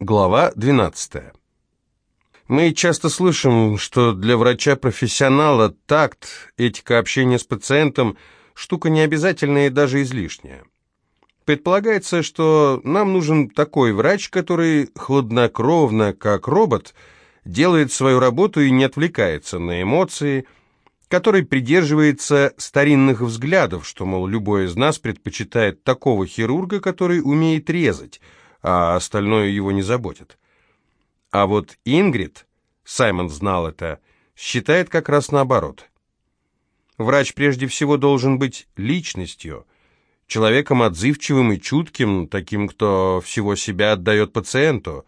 Глава 12. Мы часто слышим, что для врача-профессионала такт, этика общения с пациентом – штука необязательная и даже излишняя. Предполагается, что нам нужен такой врач, который хладнокровно, как робот, делает свою работу и не отвлекается на эмоции, который придерживается старинных взглядов, что, мол, любой из нас предпочитает такого хирурга, который умеет резать – а остальное его не заботит. А вот Ингрид, Саймон знал это, считает как раз наоборот. Врач прежде всего должен быть личностью, человеком отзывчивым и чутким, таким, кто всего себя отдает пациенту.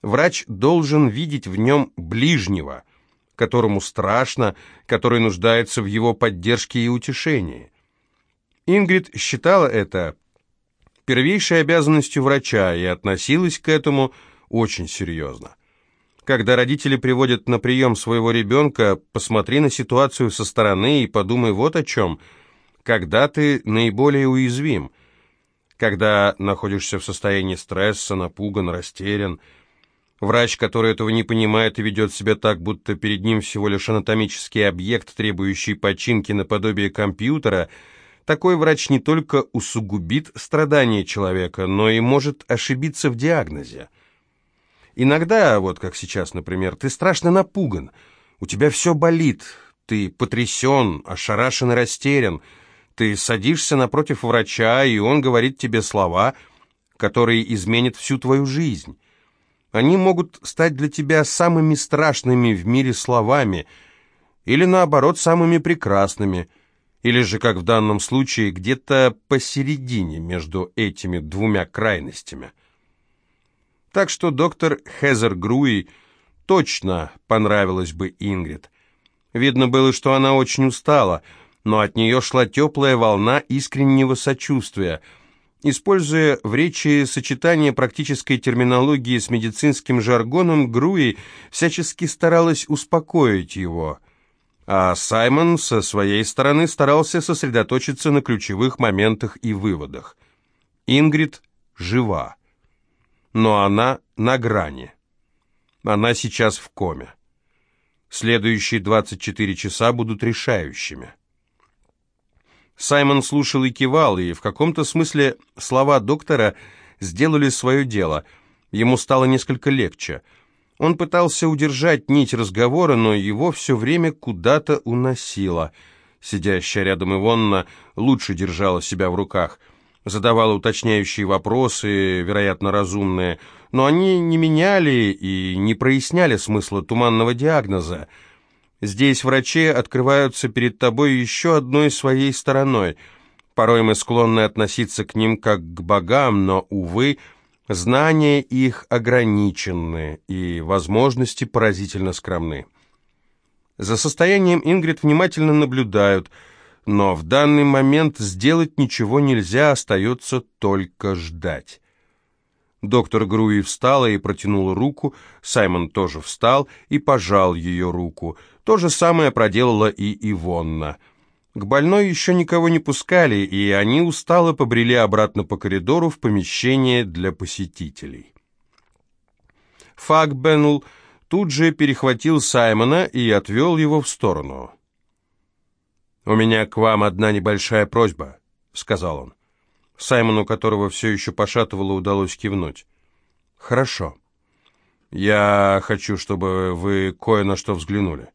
Врач должен видеть в нем ближнего, которому страшно, который нуждается в его поддержке и утешении. Ингрид считала это первейшей обязанностью врача и относилась к этому очень серьезно. Когда родители приводят на прием своего ребенка, посмотри на ситуацию со стороны и подумай вот о чем. Когда ты наиболее уязвим? Когда находишься в состоянии стресса, напуган, растерян. Врач, который этого не понимает и ведет себя так, будто перед ним всего лишь анатомический объект, требующий починки наподобие компьютера – такой врач не только усугубит страдания человека, но и может ошибиться в диагнозе. Иногда, вот как сейчас, например, ты страшно напуган, у тебя все болит, ты потрясен, ошарашен и растерян, ты садишься напротив врача, и он говорит тебе слова, которые изменят всю твою жизнь. Они могут стать для тебя самыми страшными в мире словами, или наоборот, самыми прекрасными – или же, как в данном случае, где-то посередине между этими двумя крайностями. Так что доктор Хезер Груи точно понравилась бы Ингрид. Видно было, что она очень устала, но от нее шла теплая волна искреннего сочувствия. Используя в речи сочетание практической терминологии с медицинским жаргоном, Груи всячески старалась успокоить его – а Саймон со своей стороны старался сосредоточиться на ключевых моментах и выводах. Ингрид жива, но она на грани. Она сейчас в коме. Следующие 24 часа будут решающими. Саймон слушал и кивал, и в каком-то смысле слова доктора сделали свое дело. Ему стало несколько легче – он пытался удержать нить разговора, но его все время куда-то уносило. Сидящая рядом Ивонна лучше держала себя в руках, задавала уточняющие вопросы, вероятно, разумные, но они не меняли и не проясняли смысла туманного диагноза. Здесь врачи открываются перед тобой еще одной своей стороной. Порой мы склонны относиться к ним как к богам, но, увы, Знания их ограничены, и возможности поразительно скромны. За состоянием Ингрид внимательно наблюдают, но в данный момент сделать ничего нельзя, остается только ждать. Доктор Груи встала и протянула руку, Саймон тоже встал и пожал ее руку. То же самое проделала и Ивонна – к больной еще никого не пускали, и они устало побрели обратно по коридору в помещение для посетителей. Факбенл тут же перехватил Саймона и отвел его в сторону. «У меня к вам одна небольшая просьба», — сказал он. Саймону, которого все еще пошатывало, удалось кивнуть. «Хорошо. Я хочу, чтобы вы кое на что взглянули».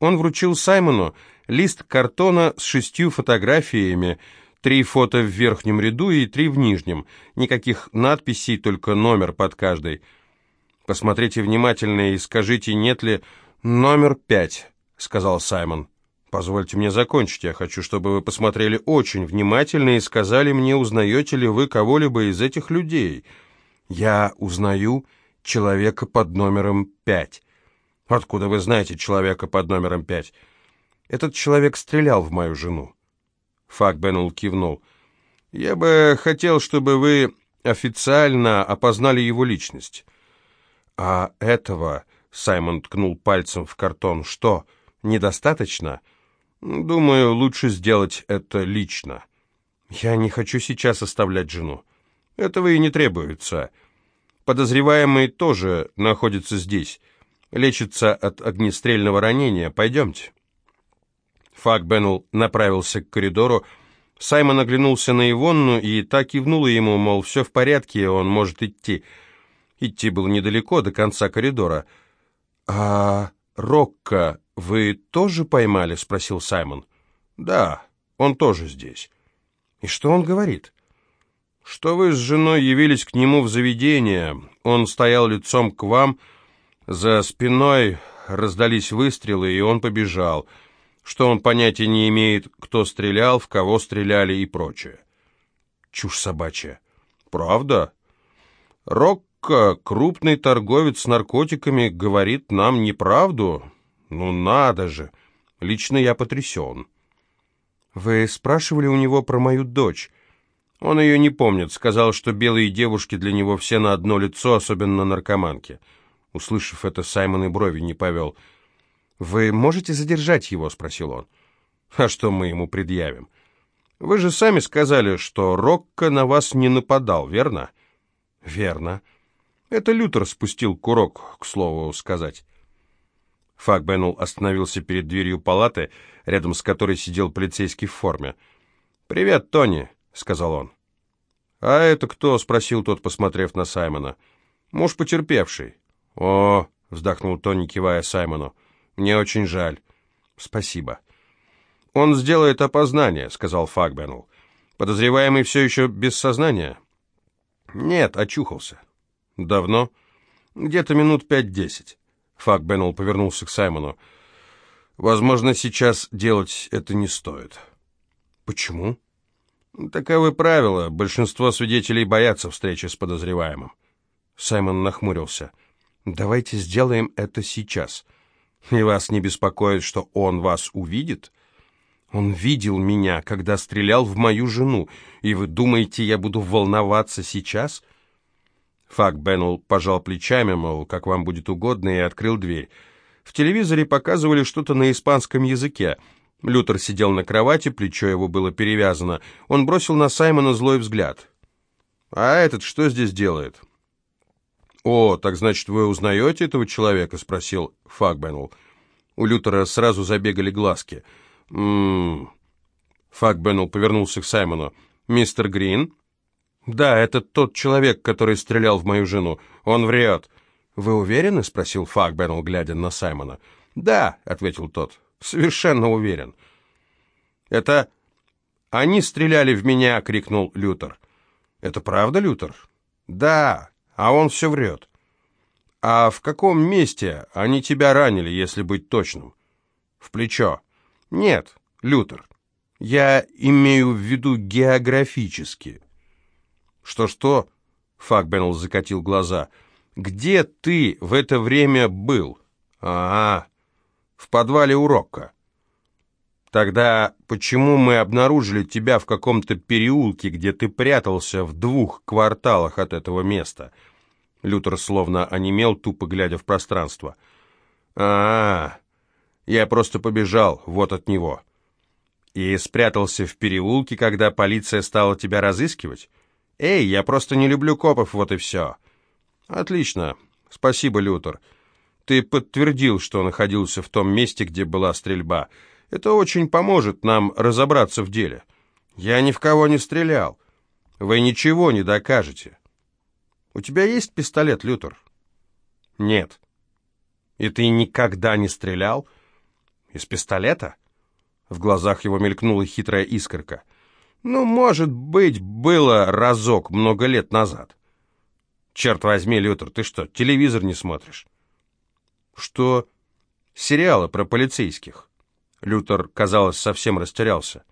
Он вручил Саймону лист картона с шестью фотографиями, три фото в верхнем ряду и три в нижнем. Никаких надписей, только номер под каждой. Посмотрите внимательно и скажите, нет ли... «Номер пять», — сказал Саймон. «Позвольте мне закончить. Я хочу, чтобы вы посмотрели очень внимательно и сказали мне, узнаете ли вы кого-либо из этих людей. Я узнаю человека под номером пять». «Откуда вы знаете человека под номером пять?» Этот человек стрелял в мою жену. Фак Беннелл кивнул. «Я бы хотел, чтобы вы официально опознали его личность». «А этого...» — Саймон ткнул пальцем в картон. «Что, недостаточно?» «Думаю, лучше сделать это лично». «Я не хочу сейчас оставлять жену». «Этого и не требуется». Подозреваемый тоже находится здесь. Лечится от огнестрельного ранения. Пойдемте». Фак Беннелл направился к коридору. Саймон оглянулся на Ивонну и так кивнула ему, мол, все в порядке, он может идти. Идти было недалеко, до конца коридора. «А Рокко вы тоже поймали?» — спросил Саймон. «Да, он тоже здесь». «И что он говорит?» «Что вы с женой явились к нему в заведение. Он стоял лицом к вам, за спиной раздались выстрелы, и он побежал» что он понятия не имеет, кто стрелял, в кого стреляли и прочее. Чушь собачья. Правда? Рокко, крупный торговец с наркотиками, говорит нам неправду? Ну надо же! Лично я потрясен. Вы спрашивали у него про мою дочь? Он ее не помнит, сказал, что белые девушки для него все на одно лицо, особенно наркоманки. Услышав это, Саймон и брови не повел — «Вы можете задержать его?» — спросил он. «А что мы ему предъявим? Вы же сами сказали, что Рокко на вас не нападал, верно?» «Верно. Это Лютер спустил курок, к слову сказать». Фак Беннелл остановился перед дверью палаты, рядом с которой сидел полицейский в форме. «Привет, Тони», — сказал он. «А это кто?» — спросил тот, посмотрев на Саймона. «Муж потерпевший». «О», — вздохнул Тони, кивая Саймону. Мне очень жаль. Спасибо. Он сделает опознание, сказал Фагбенл. Подозреваемый все еще без сознания? Нет, очухался. Давно? Где-то минут пять-десять. Фагбенл повернулся к Саймону. Возможно, сейчас делать это не стоит. Почему? Таковы правила. Большинство свидетелей боятся встречи с подозреваемым. Саймон нахмурился. Давайте сделаем это сейчас. — и вас не беспокоит, что он вас увидит? Он видел меня, когда стрелял в мою жену, и вы думаете, я буду волноваться сейчас?» Фак Беннелл пожал плечами, мол, как вам будет угодно, и открыл дверь. В телевизоре показывали что-то на испанском языке. Лютер сидел на кровати, плечо его было перевязано. Он бросил на Саймона злой взгляд. «А этот что здесь делает?» «О, так значит, вы узнаете этого человека?» — спросил Факбеннелл. У Лютера сразу забегали глазки. «М-м-м...» Факбеннелл повернулся к Саймону. «Мистер Грин?» «Да, это тот человек, который стрелял в мою жену. Он врет». «Вы уверены?» — спросил Факбеннелл, глядя на Саймона. «Да», — ответил тот. «Совершенно уверен». «Это...» «Они стреляли в меня!» — крикнул Лютер. «Это правда, Лютер?» «Да!» А он все врет. А в каком месте они тебя ранили, если быть точным? В плечо. Нет, Лютер. Я имею в виду географически. Что-что? Факбеннелл закатил глаза. Где ты в это время был? А, -а в подвале урока. Тогда почему мы обнаружили тебя в каком-то переулке, где ты прятался в двух кварталах от этого места? Лютер словно онемел, тупо глядя в пространство. а, -а, я просто побежал, вот от него. И спрятался в переулке, когда полиция стала тебя разыскивать? Эй, я просто не люблю копов, вот и все. Отлично, спасибо, Лютер. Ты подтвердил, что находился в том месте, где была стрельба. Это очень поможет нам разобраться в деле. Я ни в кого не стрелял. Вы ничего не докажете. У тебя есть пистолет, Лютер? Нет. И ты никогда не стрелял? Из пистолета? В глазах его мелькнула хитрая искорка. Ну, может быть, было разок много лет назад. Черт возьми, Лютер, ты что, телевизор не смотришь? Что? Сериалы про полицейских. Лютер, казалось, совсем растерялся.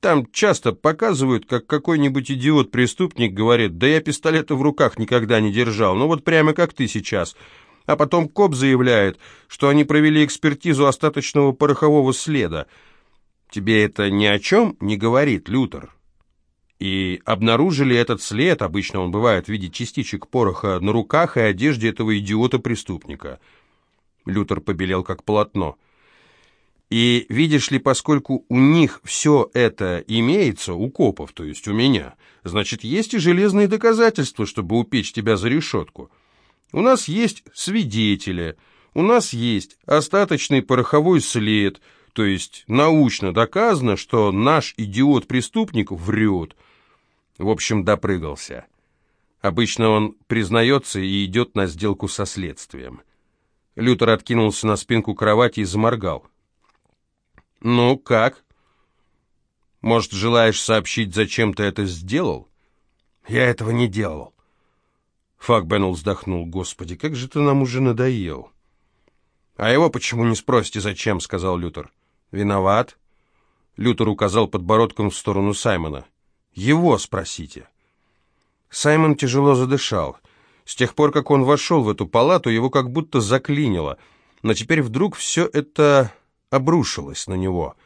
Там часто показывают, как какой-нибудь идиот-преступник говорит, да я пистолета в руках никогда не держал, ну вот прямо как ты сейчас. А потом коп заявляет, что они провели экспертизу остаточного порохового следа. Тебе это ни о чем не говорит, Лютер. И обнаружили этот след, обычно он бывает в виде частичек пороха, на руках и одежде этого идиота-преступника. Лютер побелел как полотно. И видишь ли, поскольку у них все это имеется, у копов, то есть у меня, значит, есть и железные доказательства, чтобы упечь тебя за решетку. У нас есть свидетели, у нас есть остаточный пороховой след, то есть научно доказано, что наш идиот-преступник врет. В общем, допрыгался. Обычно он признается и идет на сделку со следствием. Лютер откинулся на спинку кровати и заморгал. «Ну, как?» «Может, желаешь сообщить, зачем ты это сделал?» «Я этого не делал». Факбеннелл вздохнул. «Господи, как же ты нам уже надоел!» «А его почему не спросите, зачем?» — сказал Лютер. «Виноват?» Лютер указал подбородком в сторону Саймона. «Его спросите». Саймон тяжело задышал. С тех пор, как он вошел в эту палату, его как будто заклинило. Но теперь вдруг все это обрушилась на него.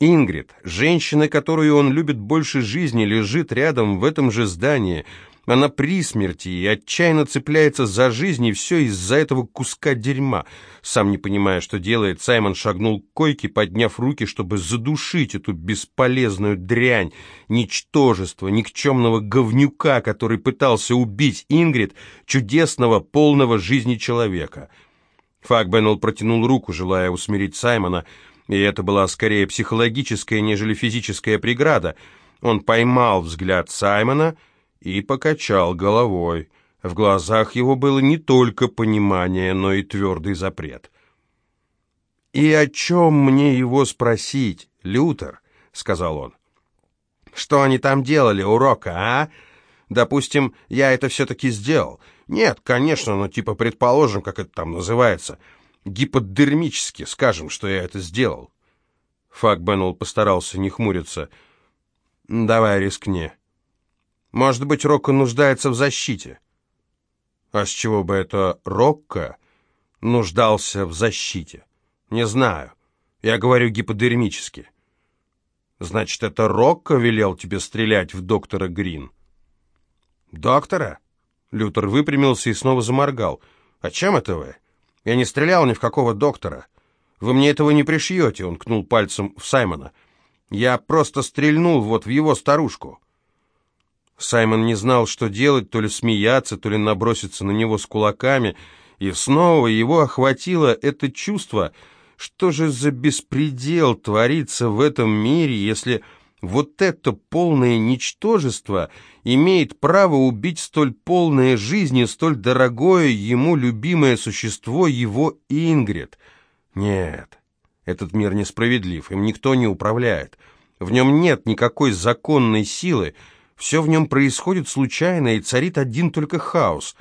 Ингрид, женщина, которую он любит больше жизни, лежит рядом в этом же здании. Она при смерти и отчаянно цепляется за жизнь, и все из-за этого куска дерьма. Сам не понимая, что делает, Саймон шагнул к койке, подняв руки, чтобы задушить эту бесполезную дрянь, ничтожество, никчемного говнюка, который пытался убить Ингрид, чудесного, полного жизни человека. Факбеннелл протянул руку, желая усмирить Саймона, и это была скорее психологическая, нежели физическая преграда. Он поймал взгляд Саймона и покачал головой. В глазах его было не только понимание, но и твердый запрет. «И о чем мне его спросить, Лютер?» — сказал он. «Что они там делали, урока, а? Допустим, я это все-таки сделал. Нет, конечно, но типа предположим, как это там называется. Гиподермически скажем, что я это сделал. Фак Беннелл постарался не хмуриться. Давай рискни. Может быть, Рокко нуждается в защите. А с чего бы это Рокко нуждался в защите? Не знаю. Я говорю гиподермически. Значит, это Рокко велел тебе стрелять в доктора Грин? Доктора? Лютер выпрямился и снова заморгал. «А чем это вы? Я не стрелял ни в какого доктора. Вы мне этого не пришьете», — он кнул пальцем в Саймона. «Я просто стрельнул вот в его старушку». Саймон не знал, что делать, то ли смеяться, то ли наброситься на него с кулаками, и снова его охватило это чувство, что же за беспредел творится в этом мире, если вот это полное ничтожество имеет право убить столь полное жизни, столь дорогое ему любимое существо, его Ингрид. Нет, этот мир несправедлив, им никто не управляет. В нем нет никакой законной силы, все в нем происходит случайно, и царит один только хаос.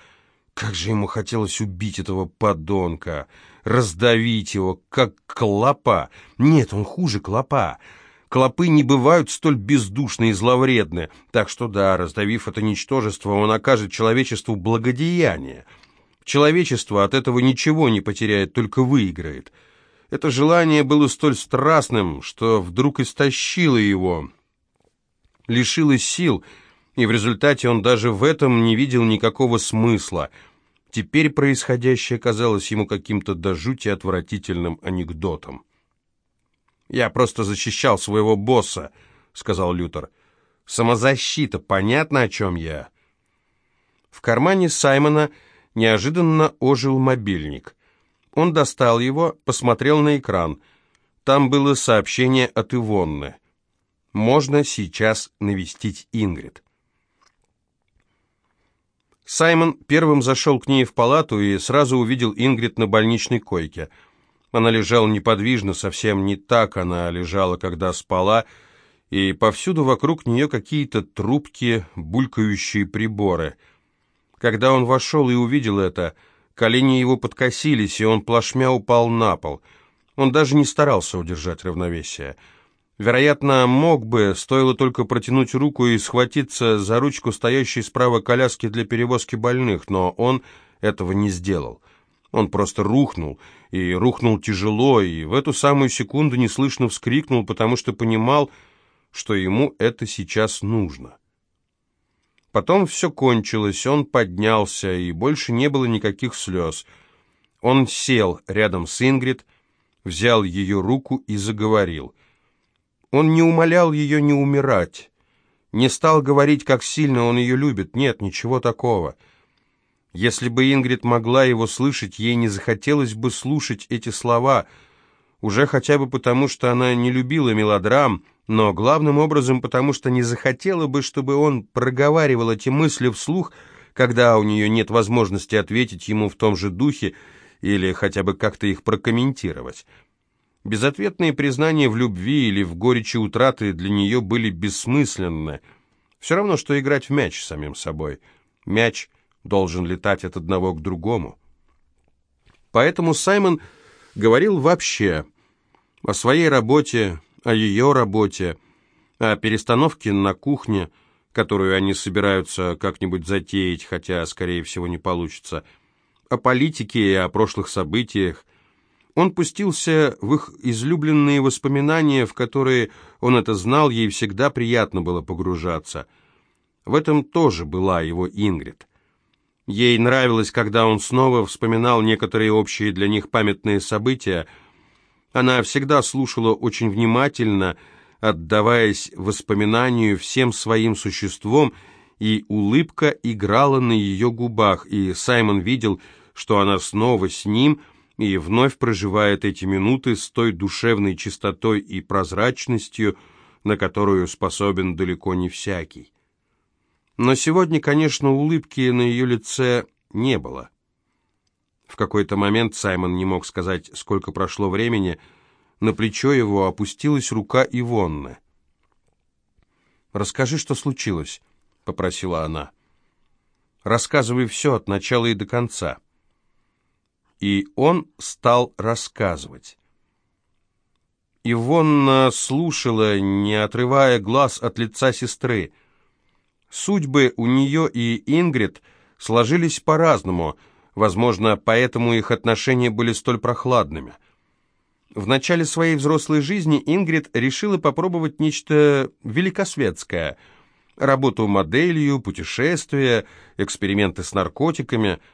Как же ему хотелось убить этого подонка, раздавить его, как клопа. Нет, он хуже клопа. Клопы не бывают столь бездушны и зловредны, так что да, раздавив это ничтожество, он окажет человечеству благодеяние. Человечество от этого ничего не потеряет, только выиграет. Это желание было столь страстным, что вдруг истощило его, лишило сил, и в результате он даже в этом не видел никакого смысла. Теперь происходящее казалось ему каким-то до жути отвратительным анекдотом. «Я просто защищал своего босса», — сказал Лютер. «Самозащита, понятно, о чем я?» В кармане Саймона неожиданно ожил мобильник. Он достал его, посмотрел на экран. Там было сообщение от Ивонны. «Можно сейчас навестить Ингрид». Саймон первым зашел к ней в палату и сразу увидел Ингрид на больничной койке — она лежала неподвижно, совсем не так она лежала, когда спала, и повсюду вокруг нее какие-то трубки, булькающие приборы. Когда он вошел и увидел это, колени его подкосились, и он плашмя упал на пол. Он даже не старался удержать равновесие. Вероятно, мог бы, стоило только протянуть руку и схватиться за ручку стоящей справа коляски для перевозки больных, но он этого не сделал. Он просто рухнул, и рухнул тяжело, и в эту самую секунду неслышно вскрикнул, потому что понимал, что ему это сейчас нужно. Потом все кончилось, он поднялся, и больше не было никаких слез. Он сел рядом с Ингрид, взял ее руку и заговорил. Он не умолял ее не умирать, не стал говорить, как сильно он ее любит. Нет, ничего такого. Если бы Ингрид могла его слышать, ей не захотелось бы слушать эти слова, уже хотя бы потому, что она не любила мелодрам, но главным образом потому, что не захотела бы, чтобы он проговаривал эти мысли вслух, когда у нее нет возможности ответить ему в том же духе или хотя бы как-то их прокомментировать. Безответные признания в любви или в горечи утраты для нее были бессмысленны. Все равно, что играть в мяч самим собой. Мяч должен летать от одного к другому. Поэтому Саймон говорил вообще о своей работе, о ее работе, о перестановке на кухне, которую они собираются как-нибудь затеять, хотя, скорее всего, не получится, о политике и о прошлых событиях, он пустился в их излюбленные воспоминания, в которые, он это знал, ей всегда приятно было погружаться. В этом тоже была его Ингрид. Ей нравилось, когда он снова вспоминал некоторые общие для них памятные события. Она всегда слушала очень внимательно, отдаваясь воспоминанию всем своим существом, и улыбка играла на ее губах, и Саймон видел, что она снова с ним – и вновь проживает эти минуты с той душевной чистотой и прозрачностью, на которую способен далеко не всякий. Но сегодня, конечно, улыбки на ее лице не было. В какой-то момент Саймон не мог сказать, сколько прошло времени, на плечо его опустилась рука Ивонны. «Расскажи, что случилось», — попросила она. «Рассказывай все от начала и до конца» и он стал рассказывать. Ивонна слушала, не отрывая глаз от лица сестры. Судьбы у нее и Ингрид сложились по-разному, возможно, поэтому их отношения были столь прохладными. В начале своей взрослой жизни Ингрид решила попробовать нечто великосветское – работу моделью, путешествия, эксперименты с наркотиками –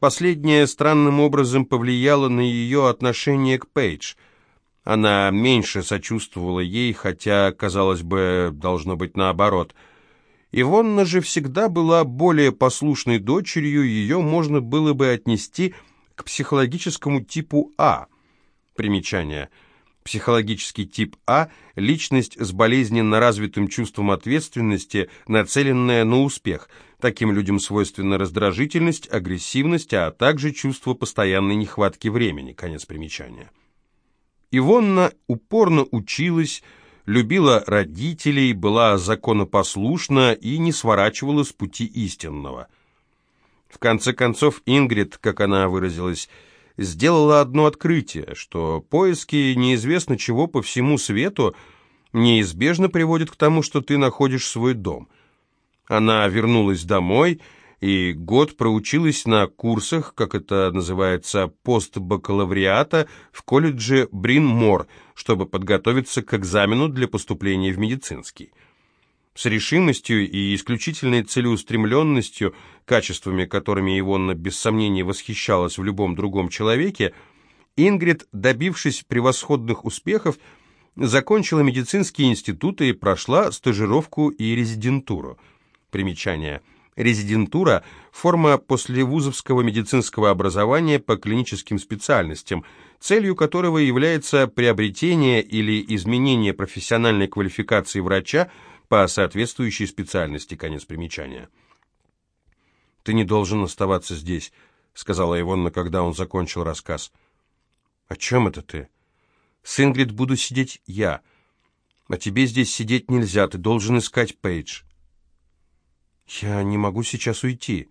Последнее странным образом повлияло на ее отношение к Пейдж. Она меньше сочувствовала ей, хотя, казалось бы, должно быть наоборот. Ивонна же всегда была более послушной дочерью, ее можно было бы отнести к психологическому типу А. Примечание – Психологический тип А – личность с болезненно развитым чувством ответственности, нацеленная на успех. Таким людям свойственна раздражительность, агрессивность, а также чувство постоянной нехватки времени. Конец примечания. Ивонна упорно училась, любила родителей, была законопослушна и не сворачивала с пути истинного. В конце концов, Ингрид, как она выразилась, сделала одно открытие, что поиски неизвестно чего по всему свету неизбежно приводят к тому, что ты находишь свой дом. Она вернулась домой и год проучилась на курсах, как это называется, постбакалавриата в колледже Брин-Мор, чтобы подготовиться к экзамену для поступления в медицинский с решимостью и исключительной целеустремленностью, качествами, которыми Ивонна без сомнения восхищалась в любом другом человеке, Ингрид, добившись превосходных успехов, закончила медицинские институты и прошла стажировку и резидентуру. Примечание. Резидентура – форма послевузовского медицинского образования по клиническим специальностям, целью которого является приобретение или изменение профессиональной квалификации врача по соответствующей специальности. Конец примечания. «Ты не должен оставаться здесь», — сказала Ивонна, когда он закончил рассказ. «О чем это ты?» «С Ингрид буду сидеть я. А тебе здесь сидеть нельзя, ты должен искать Пейдж». «Я не могу сейчас уйти.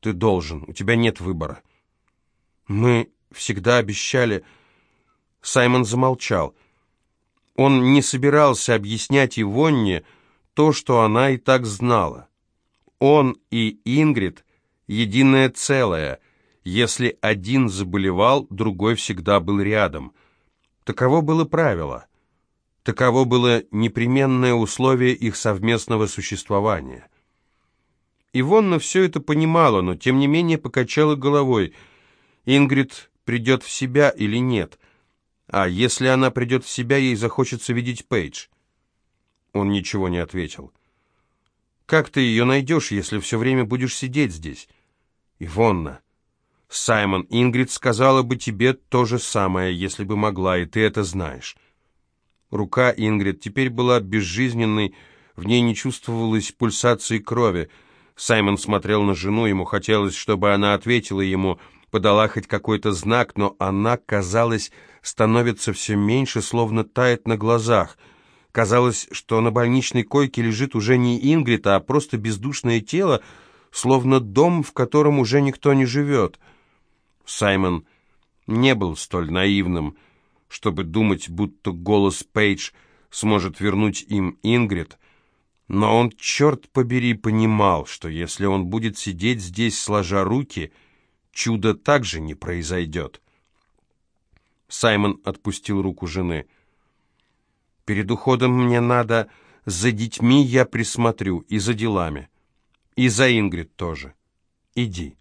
Ты должен, у тебя нет выбора». «Мы всегда обещали...» Саймон замолчал. Он не собирался объяснять Ивонне, то, что она и так знала. Он и Ингрид — единое целое. Если один заболевал, другой всегда был рядом. Таково было правило. Таково было непременное условие их совместного существования. Ивонна все это понимала, но тем не менее покачала головой. Ингрид придет в себя или нет. А если она придет в себя, ей захочется видеть Пейдж. Он ничего не ответил. «Как ты ее найдешь, если все время будешь сидеть здесь?» «Ивонна, Саймон, Ингрид сказала бы тебе то же самое, если бы могла, и ты это знаешь». Рука Ингрид теперь была безжизненной, в ней не чувствовалось пульсации крови. Саймон смотрел на жену, ему хотелось, чтобы она ответила ему, подала хоть какой-то знак, но она, казалось, становится все меньше, словно тает на глазах — Казалось, что на больничной койке лежит уже не Ингрид, а просто бездушное тело, словно дом, в котором уже никто не живет. Саймон не был столь наивным, чтобы думать, будто голос Пейдж сможет вернуть им Ингрид, но он, черт побери, понимал, что если он будет сидеть здесь, сложа руки, чудо также не произойдет. Саймон отпустил руку жены — Перед уходом мне надо... За детьми я присмотрю и за делами. И за Ингрид тоже. Иди.